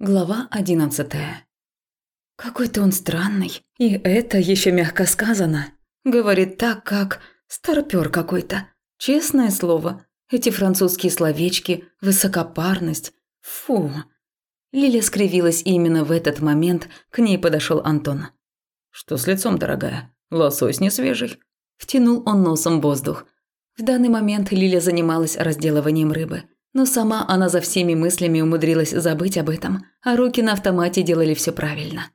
Глава одиннадцатая. Какой-то он странный, и это еще мягко сказано. Говорит так, как старпер какой-то. Честное слово, эти французские словечки, высокопарность. Фу. Лиля скривилась, и именно в этот момент к ней подошел Антон. «Что с лицом, дорогая? Лосось не свежий?» Втянул он носом воздух. В данный момент Лиля занималась разделыванием рыбы. Но сама она за всеми мыслями умудрилась забыть об этом, а руки на автомате делали все правильно.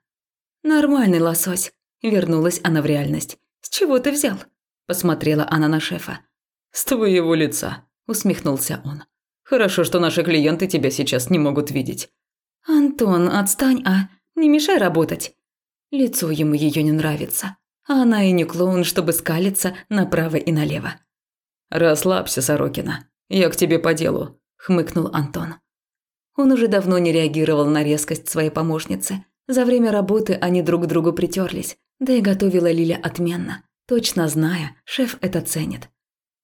«Нормальный лосось», – вернулась она в реальность. «С чего ты взял?» – посмотрела она на шефа. «С твоего лица», – усмехнулся он. «Хорошо, что наши клиенты тебя сейчас не могут видеть». «Антон, отстань, а? Не мешай работать». Лицо ему ее не нравится. А она и не клоун, чтобы скалиться направо и налево. «Расслабься, Сорокина. Я к тебе по делу хмыкнул Антон. Он уже давно не реагировал на резкость своей помощницы. За время работы они друг к другу притерлись, да и готовила Лиля отменно, точно зная, шеф это ценит.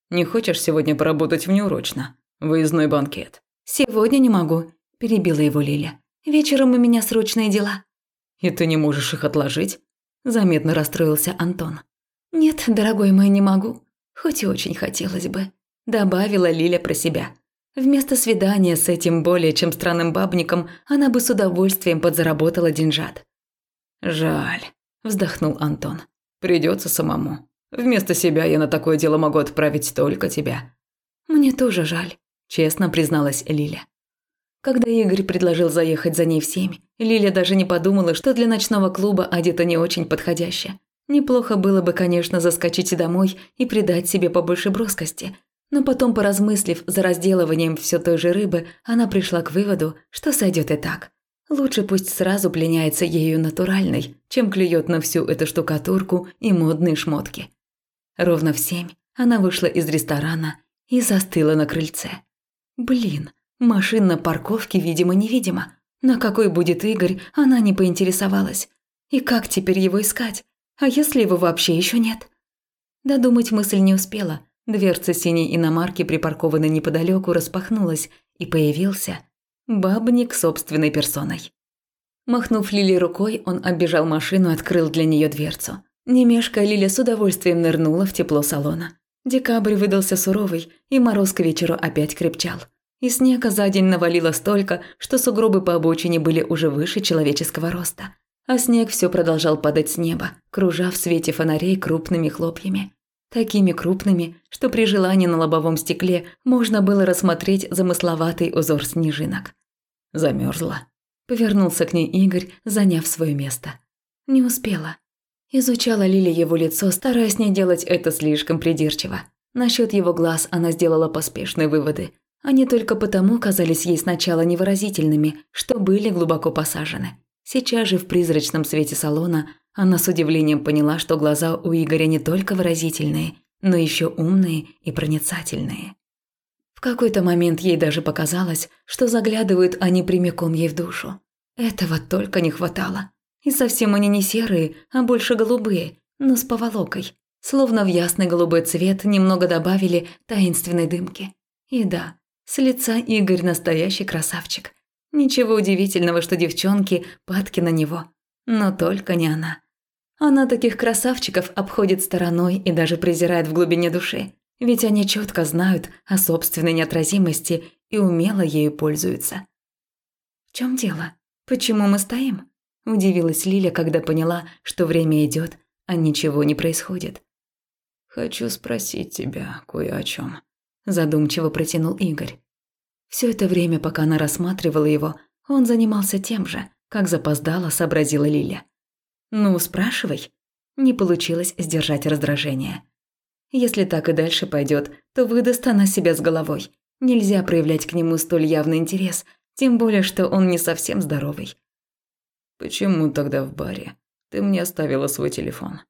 «Не хочешь сегодня поработать внеурочно? Выездной банкет?» «Сегодня не могу», – перебила его Лиля. «Вечером у меня срочные дела». «И ты не можешь их отложить?» – заметно расстроился Антон. «Нет, дорогой мой, не могу. Хоть и очень хотелось бы», – добавила Лиля про себя. Вместо свидания с этим более чем странным бабником она бы с удовольствием подзаработала деньжат. «Жаль», – вздохнул Антон. Придется самому. Вместо себя я на такое дело могу отправить только тебя». «Мне тоже жаль», – честно призналась Лиля. Когда Игорь предложил заехать за ней в семь, Лиля даже не подумала, что для ночного клуба одета не очень подходяще. Неплохо было бы, конечно, заскочить домой и придать себе побольше броскости – но потом, поразмыслив за разделыванием все той же рыбы, она пришла к выводу, что сойдет и так. Лучше пусть сразу пленяется ею натуральной, чем клюет на всю эту штукатурку и модные шмотки. Ровно в семь она вышла из ресторана и застыла на крыльце. Блин, машин на парковке, видимо-невидимо. На какой будет Игорь, она не поинтересовалась. И как теперь его искать? А если его вообще еще нет? Додумать мысль не успела – Дверца синей иномарки, припаркованной неподалеку, распахнулась, и появился бабник собственной персоной. Махнув Лили рукой, он оббежал машину и открыл для нее дверцу. Не мешкая, Лиля с удовольствием нырнула в тепло салона. Декабрь выдался суровый, и мороз к вечеру опять крепчал. И снега за день навалило столько, что сугробы по обочине были уже выше человеческого роста. А снег все продолжал падать с неба, кружа в свете фонарей крупными хлопьями такими крупными, что при желании на лобовом стекле можно было рассмотреть замысловатый узор снежинок. Замерзла. Повернулся к ней Игорь, заняв свое место. Не успела. Изучала Лиля его лицо, стараясь не делать это слишком придирчиво. Насчет его глаз она сделала поспешные выводы. Они только потому казались ей сначала невыразительными, что были глубоко посажены. Сейчас же в призрачном свете салона она с удивлением поняла, что глаза у Игоря не только выразительные, но еще умные и проницательные. В какой-то момент ей даже показалось, что заглядывают они прямиком ей в душу. Этого только не хватало. И совсем они не серые, а больше голубые, но с поволокой. Словно в ясный голубой цвет немного добавили таинственной дымки. И да, с лица Игорь настоящий красавчик. Ничего удивительного, что девчонки падки на него. Но только не она. Она таких красавчиков обходит стороной и даже презирает в глубине души. Ведь они четко знают о собственной неотразимости и умело ею пользуются. «В чем дело? Почему мы стоим?» – удивилась Лиля, когда поняла, что время идет, а ничего не происходит. «Хочу спросить тебя кое о чем, задумчиво протянул Игорь. Все это время, пока она рассматривала его, он занимался тем же, как запоздала, сообразила Лиля. «Ну, спрашивай». Не получилось сдержать раздражение. Если так и дальше пойдет, то выдаст она себя с головой. Нельзя проявлять к нему столь явный интерес, тем более, что он не совсем здоровый. «Почему тогда в баре? Ты мне оставила свой телефон».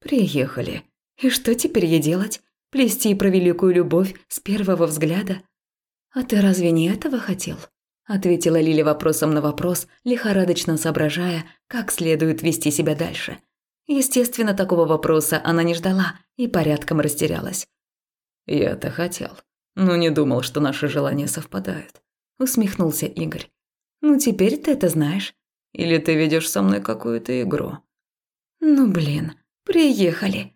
«Приехали. И что теперь ей делать? Плести про великую любовь с первого взгляда?» «А ты разве не этого хотел?» – ответила Лиля вопросом на вопрос, лихорадочно соображая, как следует вести себя дальше. Естественно, такого вопроса она не ждала и порядком растерялась. «Я-то хотел, но не думал, что наши желания совпадают», – усмехнулся Игорь. Ну, теперь ты это знаешь. Или ты ведешь со мной какую-то игру? Ну, блин, приехали.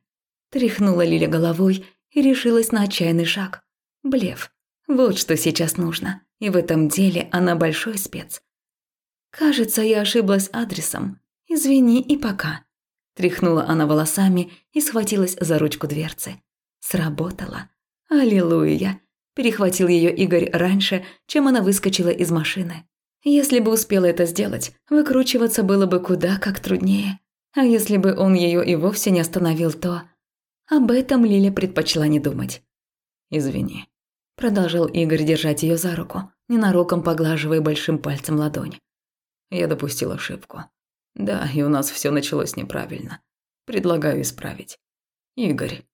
Тряхнула Лиля головой и решилась на отчаянный шаг. Блеф. Вот что сейчас нужно. И в этом деле она большой спец. Кажется, я ошиблась адресом. Извини и пока. Тряхнула она волосами и схватилась за ручку дверцы. Сработало. Аллилуйя. Перехватил ее Игорь раньше, чем она выскочила из машины. Если бы успела это сделать, выкручиваться было бы куда как труднее. А если бы он ее и вовсе не остановил, то... Об этом Лиля предпочла не думать. «Извини», – продолжал Игорь держать ее за руку, ненароком поглаживая большим пальцем ладонь. «Я допустил ошибку. Да, и у нас все началось неправильно. Предлагаю исправить. Игорь».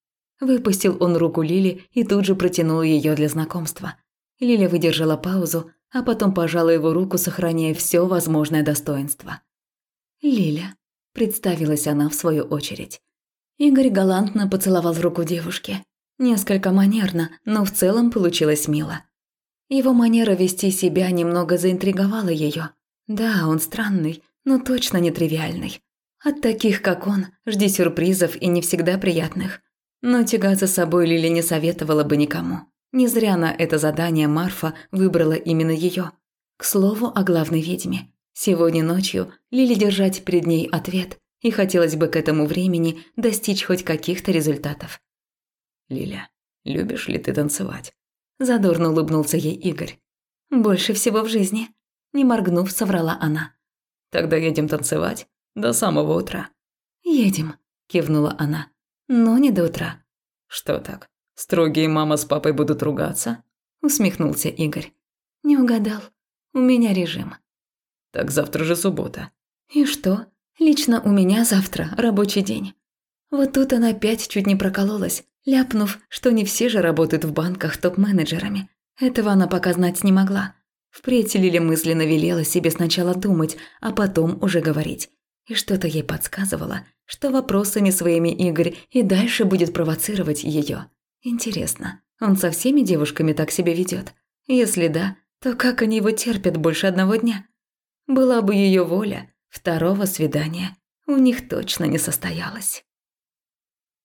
Выпустил он руку Лили и тут же протянул ее для знакомства. Лиля выдержала паузу, а потом пожала его руку, сохраняя все возможное достоинство. «Лиля», – представилась она в свою очередь. Игорь галантно поцеловал руку девушки. Несколько манерно, но в целом получилось мило. Его манера вести себя немного заинтриговала ее. Да, он странный, но точно не тривиальный. От таких, как он, жди сюрпризов и не всегда приятных. Но тягаться с собой Лили не советовала бы никому. Не зря на это задание Марфа выбрала именно ее. К слову о главной ведьме. Сегодня ночью Лили держать перед ней ответ, и хотелось бы к этому времени достичь хоть каких-то результатов. «Лиля, любишь ли ты танцевать?» Задорно улыбнулся ей Игорь. «Больше всего в жизни», – не моргнув, соврала она. «Тогда едем танцевать до самого утра». «Едем», – кивнула она. «Но не до утра». «Что так? Строгие мама с папой будут ругаться?» Усмехнулся Игорь. «Не угадал. У меня режим». «Так завтра же суббота». «И что? Лично у меня завтра рабочий день». Вот тут она опять чуть не прокололась, ляпнув, что не все же работают в банках топ-менеджерами. Этого она пока знать не могла. Впредь Лиля мысленно велела себе сначала думать, а потом уже говорить. И что-то ей подсказывало, что вопросами своими Игорь и дальше будет провоцировать ее. Интересно, он со всеми девушками так себя ведет? Если да, то как они его терпят больше одного дня? Была бы ее воля, второго свидания у них точно не состоялось.